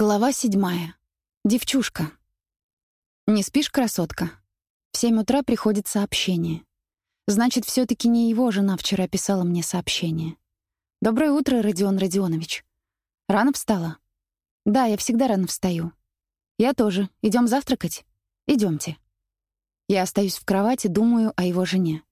Глава седьмая. Девчушка. «Не спишь, красотка?» В семь утра приходит сообщение. Значит, все таки не его жена вчера писала мне сообщение. «Доброе утро, Родион Родионович. Рано встала?» «Да, я всегда рано встаю». «Я тоже. Идем завтракать?» Идемте. Я остаюсь в кровати, думаю о его жене.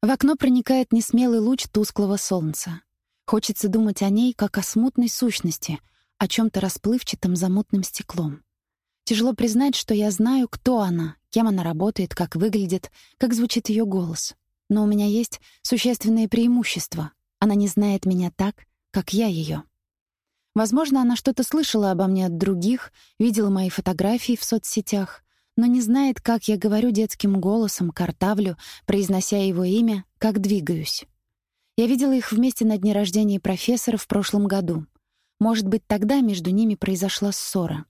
В окно проникает несмелый луч тусклого солнца. Хочется думать о ней, как о смутной сущности — о чем то расплывчатом за мутным стеклом. Тяжело признать, что я знаю, кто она, кем она работает, как выглядит, как звучит ее голос. Но у меня есть существенные преимущества. Она не знает меня так, как я ее. Возможно, она что-то слышала обо мне от других, видела мои фотографии в соцсетях, но не знает, как я говорю детским голосом, картавлю, произнося его имя, как двигаюсь. Я видела их вместе на дне рождения профессора в прошлом году. Может быть, тогда между ними произошла ссора.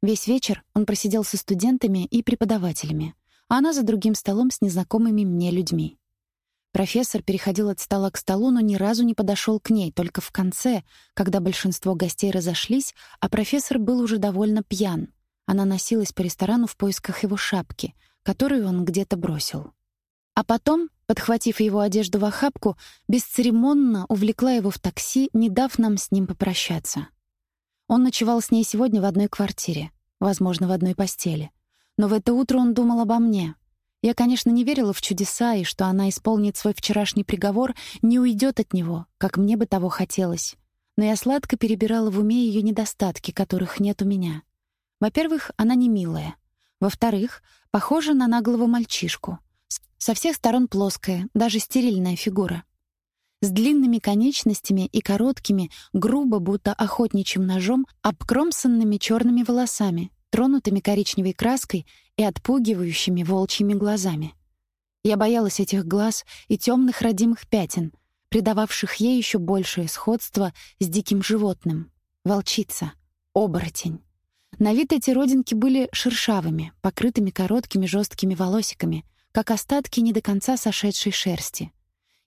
Весь вечер он просидел со студентами и преподавателями, а она за другим столом с незнакомыми мне людьми. Профессор переходил от стола к столу, но ни разу не подошел к ней, только в конце, когда большинство гостей разошлись, а профессор был уже довольно пьян. Она носилась по ресторану в поисках его шапки, которую он где-то бросил. А потом подхватив его одежду в охапку, бесцеремонно увлекла его в такси, не дав нам с ним попрощаться. Он ночевал с ней сегодня в одной квартире, возможно, в одной постели. Но в это утро он думал обо мне. Я, конечно, не верила в чудеса и что она исполнит свой вчерашний приговор, не уйдет от него, как мне бы того хотелось. Но я сладко перебирала в уме ее недостатки, которых нет у меня. Во-первых, она не милая. Во-вторых, похожа на наглого мальчишку. Со всех сторон плоская, даже стерильная фигура. С длинными конечностями и короткими, грубо, будто охотничьим ножом, обкромсанными черными волосами, тронутыми коричневой краской и отпугивающими волчьими глазами. Я боялась этих глаз и темных родимых пятен, придававших ей еще большее сходство с диким животным. Волчица, оборотень. На вид эти родинки были шершавыми, покрытыми короткими жесткими волосиками, как остатки не до конца сошедшей шерсти.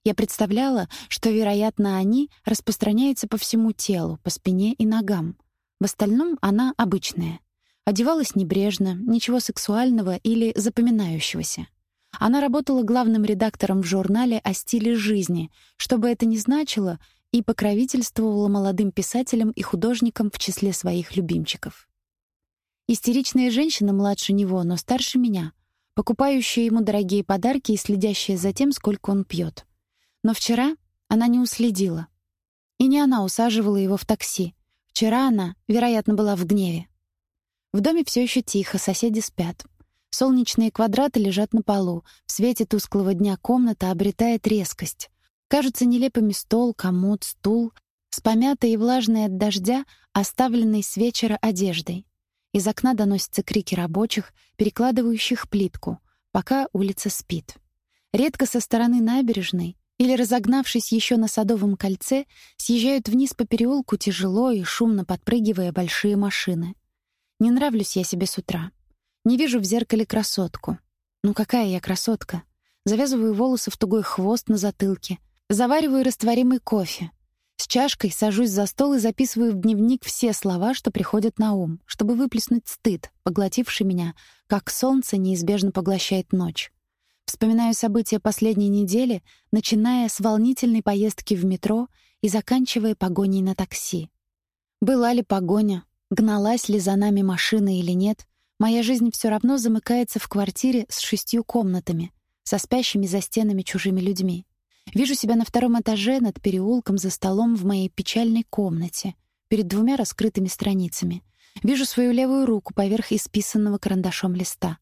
Я представляла, что, вероятно, они распространяются по всему телу, по спине и ногам. В остальном она обычная. Одевалась небрежно, ничего сексуального или запоминающегося. Она работала главным редактором в журнале о стиле жизни, что бы это ни значило, и покровительствовала молодым писателям и художникам в числе своих любимчиков. Истеричная женщина младше него, но старше меня, покупающая ему дорогие подарки и следящая за тем, сколько он пьет. Но вчера она не уследила. И не она усаживала его в такси. Вчера она, вероятно, была в гневе. В доме все еще тихо, соседи спят. Солнечные квадраты лежат на полу. В свете тусклого дня комната обретает резкость. Кажутся нелепыми стол, комод, стул, с помятой и влажной от дождя, оставленной с вечера одеждой. Из окна доносятся крики рабочих, перекладывающих плитку, пока улица спит. Редко со стороны набережной или разогнавшись еще на Садовом кольце, съезжают вниз по переулку тяжело и шумно подпрыгивая большие машины. Не нравлюсь я себе с утра. Не вижу в зеркале красотку. Ну какая я красотка? Завязываю волосы в тугой хвост на затылке, завариваю растворимый кофе, с чашкой сажусь за стол и записываю в дневник все слова, что приходят на ум, чтобы выплеснуть стыд, поглотивший меня, как солнце неизбежно поглощает ночь. Вспоминаю события последней недели, начиная с волнительной поездки в метро и заканчивая погоней на такси. Была ли погоня, гналась ли за нами машина или нет, моя жизнь все равно замыкается в квартире с шестью комнатами, со спящими за стенами чужими людьми. Вижу себя на втором этаже над переулком за столом в моей печальной комнате, перед двумя раскрытыми страницами. Вижу свою левую руку поверх исписанного карандашом листа.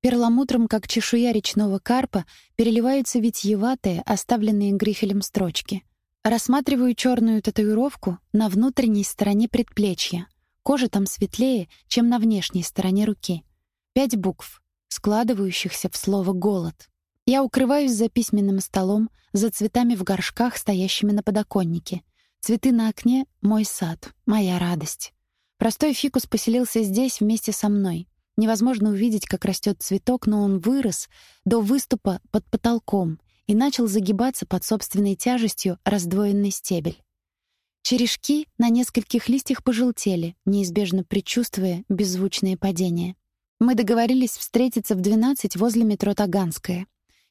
Перламутром, как чешуя речного карпа, переливаются витьеватые, оставленные грифелем строчки. Рассматриваю черную татуировку на внутренней стороне предплечья. Кожа там светлее, чем на внешней стороне руки. Пять букв, складывающихся в слово «голод». Я укрываюсь за письменным столом, за цветами в горшках, стоящими на подоконнике. Цветы на окне — мой сад, моя радость. Простой фикус поселился здесь вместе со мной. Невозможно увидеть, как растет цветок, но он вырос до выступа под потолком и начал загибаться под собственной тяжестью раздвоенный стебель. Черешки на нескольких листьях пожелтели, неизбежно предчувствуя беззвучное падение. Мы договорились встретиться в 12 возле метро Таганская.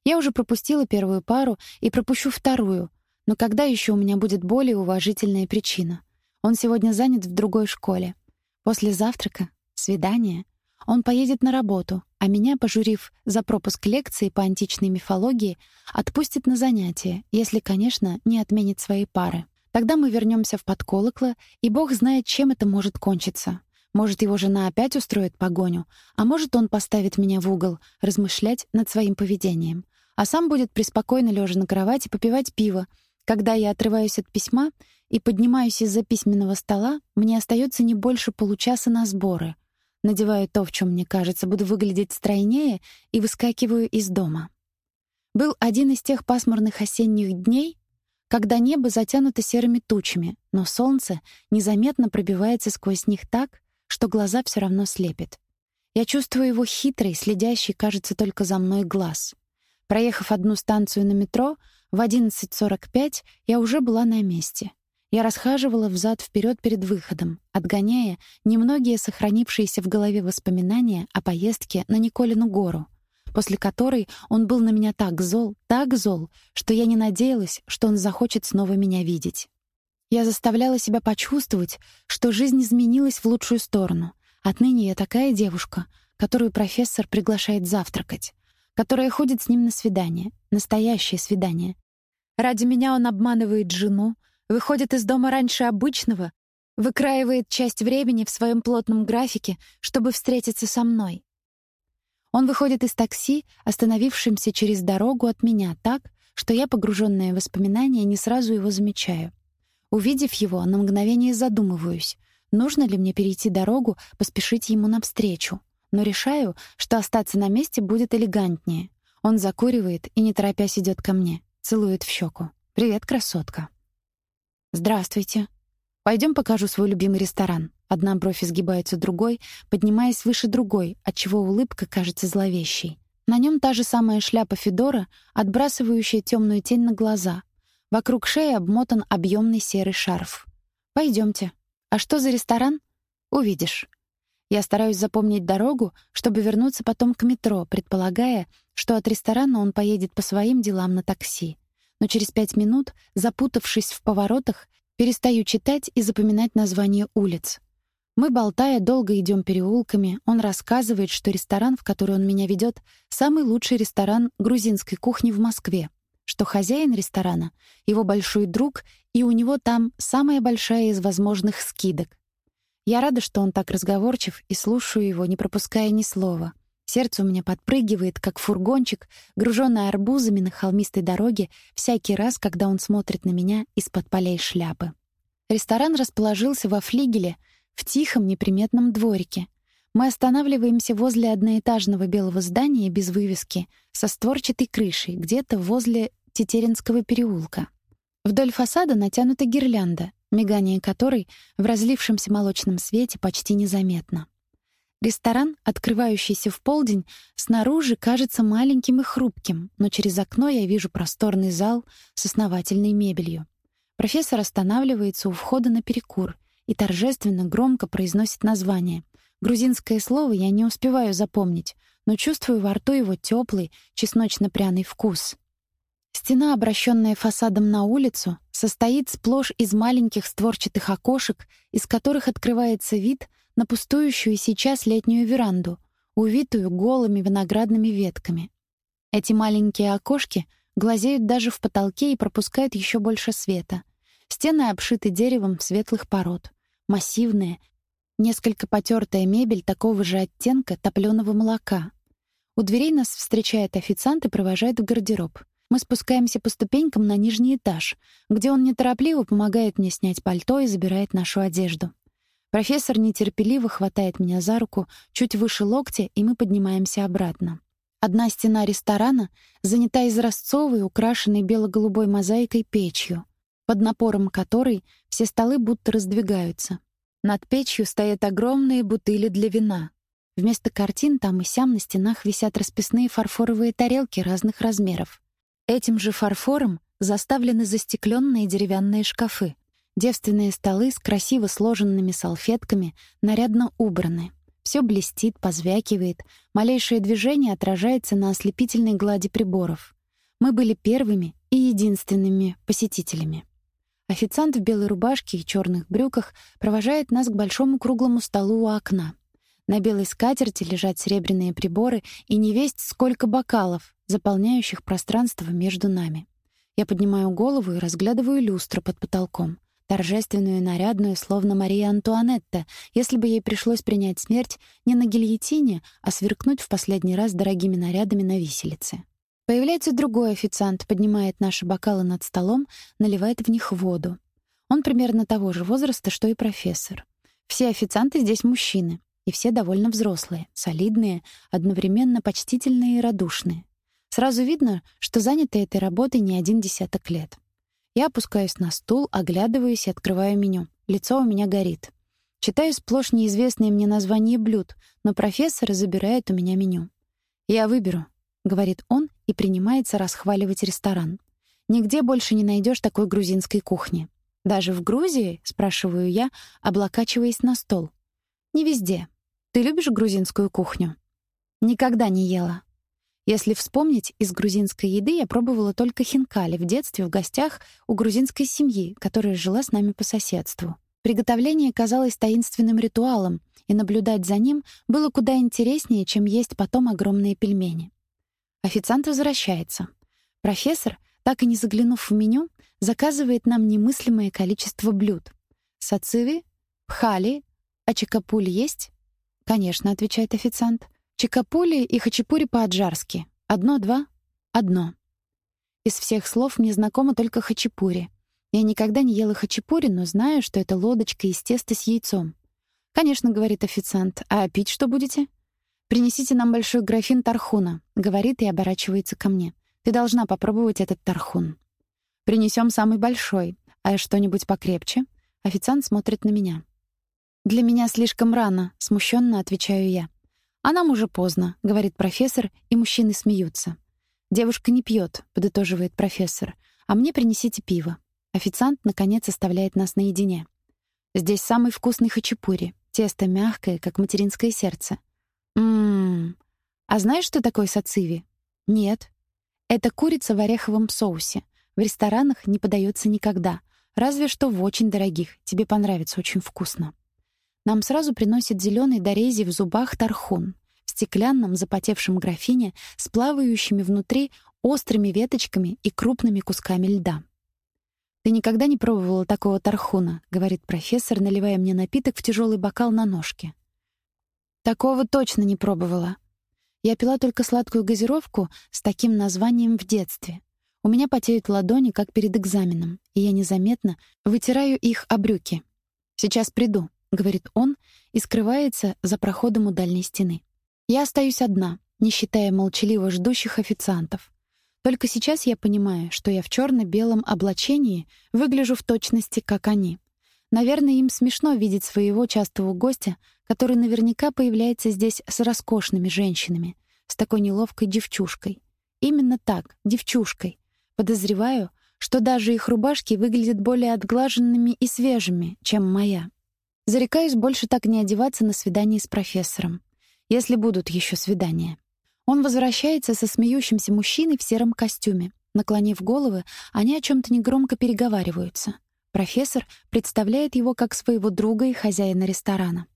Я уже пропустила первую пару и пропущу вторую, но когда еще у меня будет более уважительная причина? Он сегодня занят в другой школе. После завтрака — свидание. Он поедет на работу, а меня, пожурив за пропуск лекции по античной мифологии, отпустит на занятия, если, конечно, не отменит свои пары. Тогда мы вернемся в подколокло, и бог знает, чем это может кончиться. Может, его жена опять устроит погоню, а может, он поставит меня в угол, размышлять над своим поведением. А сам будет преспокойно лежа на кровати попивать пиво. Когда я отрываюсь от письма и поднимаюсь из-за письменного стола, мне остается не больше получаса на сборы — надеваю то, в чем мне кажется, буду выглядеть стройнее, и выскакиваю из дома. Был один из тех пасмурных осенних дней, когда небо затянуто серыми тучами, но солнце незаметно пробивается сквозь них так, что глаза все равно слепит. Я чувствую его хитрый, следящий, кажется, только за мной глаз. Проехав одну станцию на метро, в 11.45 я уже была на месте. Я расхаживала взад вперед перед выходом, отгоняя немногие сохранившиеся в голове воспоминания о поездке на Николину гору, после которой он был на меня так зол, так зол, что я не надеялась, что он захочет снова меня видеть. Я заставляла себя почувствовать, что жизнь изменилась в лучшую сторону. Отныне я такая девушка, которую профессор приглашает завтракать, которая ходит с ним на свидание, настоящее свидание. Ради меня он обманывает жену, выходит из дома раньше обычного, выкраивает часть времени в своем плотном графике, чтобы встретиться со мной. Он выходит из такси, остановившимся через дорогу от меня так, что я, погруженная в воспоминания, не сразу его замечаю. Увидев его, на мгновение задумываюсь, нужно ли мне перейти дорогу, поспешить ему навстречу. Но решаю, что остаться на месте будет элегантнее. Он закуривает и, не торопясь, идет ко мне, целует в щеку. «Привет, красотка». «Здравствуйте. Пойдем покажу свой любимый ресторан». Одна бровь изгибается другой, поднимаясь выше другой, отчего улыбка кажется зловещей. На нем та же самая шляпа Федора, отбрасывающая темную тень на глаза. Вокруг шеи обмотан объемный серый шарф. Пойдемте. А что за ресторан? Увидишь. Я стараюсь запомнить дорогу, чтобы вернуться потом к метро, предполагая, что от ресторана он поедет по своим делам на такси но через пять минут, запутавшись в поворотах, перестаю читать и запоминать названия улиц. Мы, болтая, долго идем переулками. Он рассказывает, что ресторан, в который он меня ведет, самый лучший ресторан грузинской кухни в Москве, что хозяин ресторана — его большой друг, и у него там самая большая из возможных скидок. Я рада, что он так разговорчив, и слушаю его, не пропуская ни слова — Сердце у меня подпрыгивает, как фургончик, груженный арбузами на холмистой дороге, всякий раз, когда он смотрит на меня из-под полей шляпы. Ресторан расположился во флигеле, в тихом неприметном дворике. Мы останавливаемся возле одноэтажного белого здания без вывески, со створчатой крышей, где-то возле Тетеринского переулка. Вдоль фасада натянута гирлянда, мигание которой в разлившемся молочном свете почти незаметно. Ресторан, открывающийся в полдень, снаружи кажется маленьким и хрупким, но через окно я вижу просторный зал с основательной мебелью. Профессор останавливается у входа на перекур и торжественно громко произносит название. Грузинское слово я не успеваю запомнить, но чувствую во рту его теплый, чесночно-пряный вкус. Стена, обращенная фасадом на улицу, состоит сплошь из маленьких створчатых окошек, из которых открывается вид на пустующую сейчас летнюю веранду, увитую голыми виноградными ветками. Эти маленькие окошки глазеют даже в потолке и пропускают еще больше света. Стены обшиты деревом светлых пород. Массивная, несколько потертая мебель такого же оттенка топлёного молока. У дверей нас встречает официант и провожает в гардероб. Мы спускаемся по ступенькам на нижний этаж, где он неторопливо помогает мне снять пальто и забирает нашу одежду. Профессор нетерпеливо хватает меня за руку чуть выше локтя, и мы поднимаемся обратно. Одна стена ресторана занята изразцовой, украшенной бело-голубой мозаикой печью, под напором которой все столы будто раздвигаются. Над печью стоят огромные бутыли для вина. Вместо картин там и сям на стенах висят расписные фарфоровые тарелки разных размеров. Этим же фарфором заставлены застекленные деревянные шкафы. Девственные столы с красиво сложенными салфетками нарядно убраны. Все блестит, позвякивает, малейшее движение отражается на ослепительной глади приборов. Мы были первыми и единственными посетителями. Официант в белой рубашке и черных брюках провожает нас к большому круглому столу у окна. На белой скатерти лежат серебряные приборы и невесть сколько бокалов, заполняющих пространство между нами. Я поднимаю голову и разглядываю люстру под потолком торжественную и нарядную, словно Мария Антуанетта, если бы ей пришлось принять смерть не на гильотине, а сверкнуть в последний раз дорогими нарядами на виселице. Появляется другой официант, поднимает наши бокалы над столом, наливает в них воду. Он примерно того же возраста, что и профессор. Все официанты здесь мужчины, и все довольно взрослые, солидные, одновременно почтительные и радушные. Сразу видно, что заняты этой работой не один десяток лет. Я опускаюсь на стул, оглядываюсь и открываю меню. Лицо у меня горит. Читаю сплошь неизвестные мне названия блюд, но профессор забирает у меня меню. «Я выберу», — говорит он и принимается расхваливать ресторан. «Нигде больше не найдешь такой грузинской кухни». «Даже в Грузии?» — спрашиваю я, облокачиваясь на стол. «Не везде. Ты любишь грузинскую кухню?» «Никогда не ела», если вспомнить, из грузинской еды я пробовала только хинкали в детстве в гостях у грузинской семьи, которая жила с нами по соседству. Приготовление казалось таинственным ритуалом, и наблюдать за ним было куда интереснее, чем есть потом огромные пельмени. Официант возвращается. Профессор, так и не заглянув в меню, заказывает нам немыслимое количество блюд. Сациви, пхали, а чакапуль есть? «Конечно», — отвечает официант. Чикапули и хачапури по-аджарски. Одно-два? Одно. Из всех слов мне знакомо только хачапури. Я никогда не ела хачапури, но знаю, что это лодочка из теста с яйцом. «Конечно», — говорит официант. «А пить что будете?» «Принесите нам большой графин тархуна», — говорит и оборачивается ко мне. «Ты должна попробовать этот тархун». «Принесем самый большой. А что-нибудь покрепче?» Официант смотрит на меня. «Для меня слишком рано», — смущенно отвечаю я. «А нам уже поздно», — говорит профессор, и мужчины смеются. «Девушка не пьет», — подытоживает профессор. «А мне принесите пиво». Официант, наконец, оставляет нас наедине. Здесь самый вкусный хачапури. Тесто мягкое, как материнское сердце. Ммм. А знаешь, что такое сациви? Нет. Это курица в ореховом соусе. В ресторанах не подается никогда. Разве что в очень дорогих. Тебе понравится, очень вкусно. Нам сразу приносит зеленый дорези в зубах тархун в стеклянном запотевшем графине с плавающими внутри острыми веточками и крупными кусками льда. «Ты никогда не пробовала такого тархуна», — говорит профессор, наливая мне напиток в тяжелый бокал на ножке. «Такого точно не пробовала. Я пила только сладкую газировку с таким названием в детстве. У меня потеют ладони, как перед экзаменом, и я незаметно вытираю их о брюки. Сейчас приду». — говорит он и скрывается за проходом у дальней стены. Я остаюсь одна, не считая молчаливо ждущих официантов. Только сейчас я понимаю, что я в черно белом облачении выгляжу в точности, как они. Наверное, им смешно видеть своего частого гостя, который наверняка появляется здесь с роскошными женщинами, с такой неловкой девчушкой. Именно так, девчушкой. Подозреваю, что даже их рубашки выглядят более отглаженными и свежими, чем моя. Зарекаюсь больше так не одеваться на свидание с профессором. Если будут еще свидания. Он возвращается со смеющимся мужчиной в сером костюме. Наклонив головы, они о чем то негромко переговариваются. Профессор представляет его как своего друга и хозяина ресторана.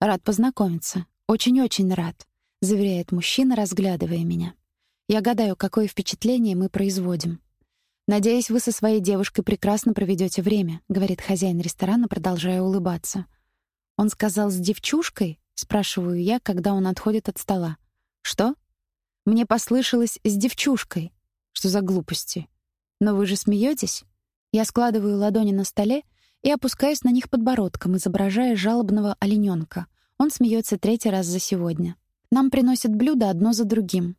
«Рад познакомиться. Очень-очень рад», — заверяет мужчина, разглядывая меня. Я гадаю, какое впечатление мы производим. «Надеюсь, вы со своей девушкой прекрасно проведете время», — говорит хозяин ресторана, продолжая улыбаться. «Он сказал, с девчушкой?» — спрашиваю я, когда он отходит от стола. «Что?» «Мне послышалось «с девчушкой». Что за глупости? Но вы же смеетесь? Я складываю ладони на столе и опускаюсь на них подбородком, изображая жалобного олененка. Он смеется третий раз за сегодня. Нам приносят блюда одно за другим.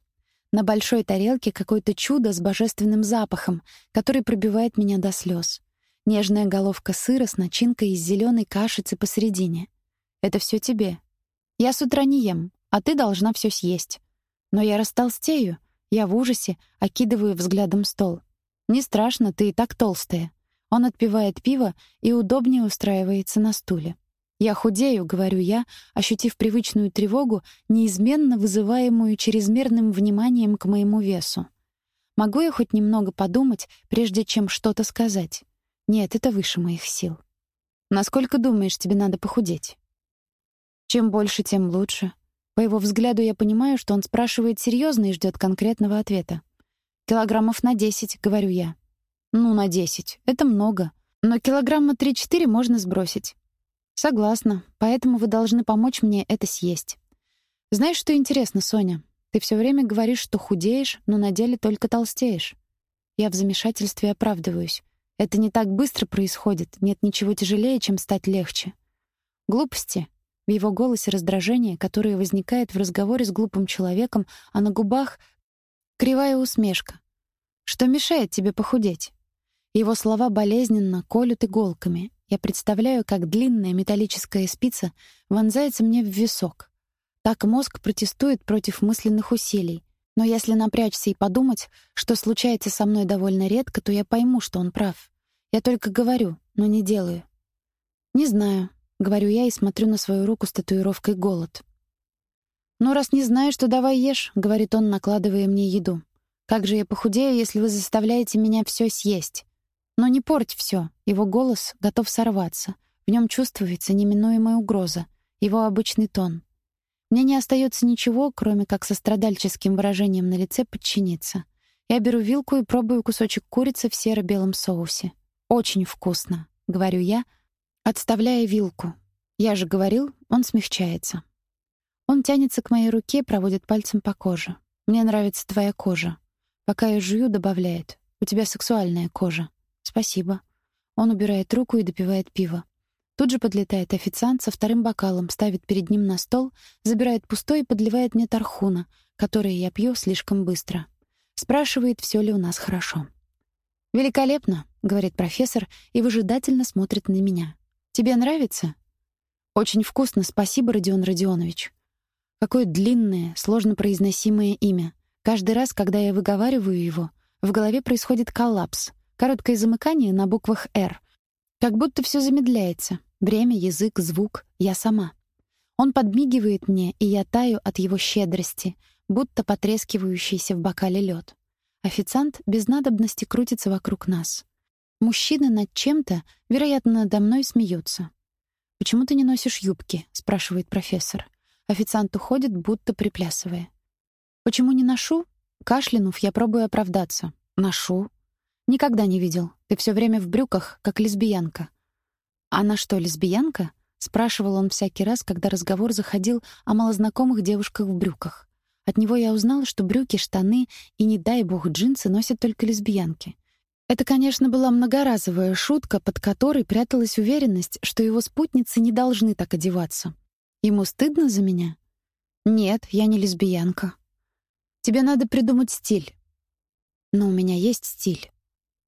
На большой тарелке какое-то чудо с божественным запахом, который пробивает меня до слез. Нежная головка сыра с начинкой из зеленой кашицы посередине. Это все тебе. Я с утра не ем, а ты должна все съесть. Но я растолстею. Я в ужасе окидываю взглядом стол. Не страшно, ты и так толстая. Он отпивает пиво и удобнее устраивается на стуле. «Я худею», — говорю я, ощутив привычную тревогу, неизменно вызываемую чрезмерным вниманием к моему весу. Могу я хоть немного подумать, прежде чем что-то сказать? Нет, это выше моих сил. Насколько думаешь, тебе надо похудеть? Чем больше, тем лучше. По его взгляду я понимаю, что он спрашивает серьезно и ждет конкретного ответа. Килограммов на 10, говорю я. Ну, на 10. Это много. Но килограмма 3-4 можно сбросить. Согласна. Поэтому вы должны помочь мне это съесть. Знаешь, что интересно, Соня? Ты все время говоришь, что худеешь, но на деле только толстеешь. Я в замешательстве оправдываюсь. Это не так быстро происходит. Нет ничего тяжелее, чем стать легче. Глупости. В его голосе раздражение, которое возникает в разговоре с глупым человеком, а на губах кривая усмешка. Что мешает тебе похудеть? Его слова болезненно колют иголками. Я представляю, как длинная металлическая спица вонзается мне в висок. Так мозг протестует против мысленных усилий. Но если напрячься и подумать, что случается со мной довольно редко, то я пойму, что он прав. Я только говорю, но не делаю. «Не знаю», — говорю я и смотрю на свою руку с татуировкой «Голод». «Ну, раз не знаешь, то давай ешь», — говорит он, накладывая мне еду. «Как же я похудею, если вы заставляете меня все съесть?» «Но не порть все. Его голос готов сорваться. В нем чувствуется неминуемая угроза, его обычный тон. Мне не остается ничего, кроме как со страдальческим выражением на лице подчиниться. Я беру вилку и пробую кусочек курицы в серо-белом соусе. «Очень вкусно», — говорю я, отставляя вилку. Я же говорил, он смягчается. Он тянется к моей руке, проводит пальцем по коже. «Мне нравится твоя кожа». Пока я жую, добавляет. «У тебя сексуальная кожа». «Спасибо». Он убирает руку и допивает пиво. Тут же подлетает официант со вторым бокалом, ставит перед ним на стол, забирает пустой и подливает мне тархуна, который я пью слишком быстро. Спрашивает, все ли у нас хорошо. «Великолепно», — говорит профессор и выжидательно смотрит на меня. «Тебе нравится?» «Очень вкусно, спасибо, Родион Родионович». Какое длинное, сложно произносимое имя. Каждый раз, когда я выговариваю его, в голове происходит коллапс. Короткое замыкание на буквах «Р», как будто все замедляется. Бремя, язык, звук, я сама. Он подмигивает мне, и я таю от его щедрости, будто потрескивающийся в бокале лед. Официант без надобности крутится вокруг нас. Мужчины над чем-то, вероятно, надо мной смеются. «Почему ты не носишь юбки?» — спрашивает профессор. Официант уходит, будто приплясывая. «Почему не ношу?» Кашлянув, я пробую оправдаться. «Ношу». «Никогда не видел. Ты все время в брюках, как лесбиянка. «Она что, лесбиянка?» — спрашивал он всякий раз, когда разговор заходил о малознакомых девушках в брюках. От него я узнала, что брюки, штаны и, не дай бог, джинсы носят только лесбиянки. Это, конечно, была многоразовая шутка, под которой пряталась уверенность, что его спутницы не должны так одеваться. Ему стыдно за меня? Нет, я не лесбиянка. Тебе надо придумать стиль. Но у меня есть стиль.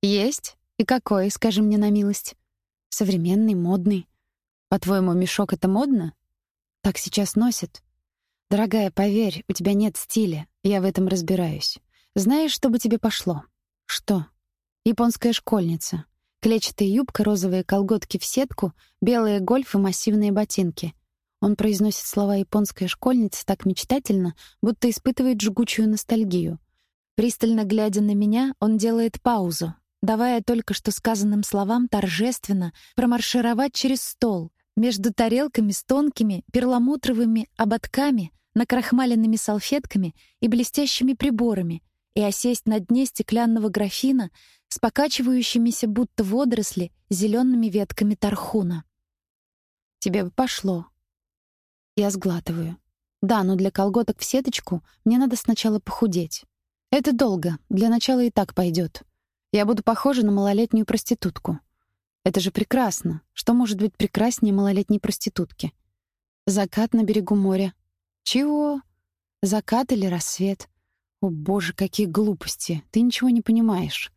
Есть? И какой, скажи мне на милость? Современный, модный. По-твоему, мешок — это модно? Так сейчас носят. Дорогая, поверь, у тебя нет стиля. Я в этом разбираюсь. Знаешь, что бы тебе пошло? Что? Японская школьница. Клетчатая юбка, розовые колготки в сетку, белые гольф и массивные ботинки. Он произносит слова «японская школьница» так мечтательно, будто испытывает жгучую ностальгию. Пристально глядя на меня, он делает паузу, давая только что сказанным словам торжественно промаршировать через стол, между тарелками с тонкими перламутровыми ободками, накрахмаленными салфетками и блестящими приборами и осесть на дне стеклянного графина с покачивающимися будто водоросли зелеными ветками тархуна. «Тебе бы пошло». Я сглатываю. «Да, но для колготок в сеточку мне надо сначала похудеть. Это долго, для начала и так пойдет. Я буду похожа на малолетнюю проститутку. Это же прекрасно. Что может быть прекраснее малолетней проститутки? Закат на берегу моря. Чего? Закат или рассвет? О, боже, какие глупости. Ты ничего не понимаешь.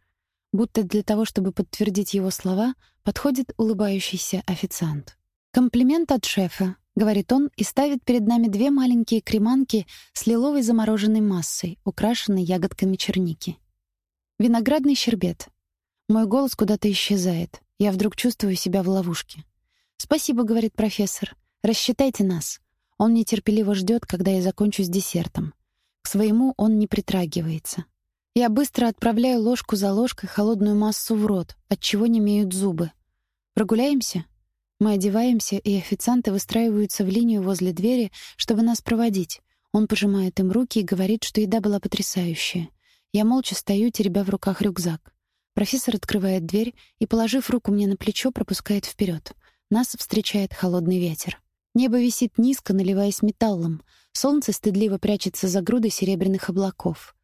Будто для того, чтобы подтвердить его слова, подходит улыбающийся официант. Комплимент от шефа, говорит он и ставит перед нами две маленькие креманки с лиловой замороженной массой, украшенной ягодками черники. Виноградный щербет. Мой голос куда-то исчезает. Я вдруг чувствую себя в ловушке. «Спасибо», — говорит профессор. «Рассчитайте нас». Он нетерпеливо ждет, когда я закончу с десертом. К своему он не притрагивается. Я быстро отправляю ложку за ложкой холодную массу в рот, от чего не зубы. Прогуляемся? Мы одеваемся, и официанты выстраиваются в линию возле двери, чтобы нас проводить. Он пожимает им руки и говорит, что еда была потрясающая. Я молча стою, теребя в руках рюкзак. Профессор открывает дверь и, положив руку мне на плечо, пропускает вперед. Нас встречает холодный ветер. Небо висит низко, наливаясь металлом. Солнце стыдливо прячется за грудой серебряных облаков.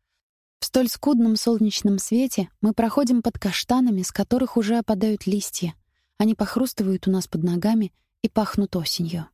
В столь скудном солнечном свете мы проходим под каштанами, с которых уже опадают листья. Они похрустывают у нас под ногами и пахнут осенью.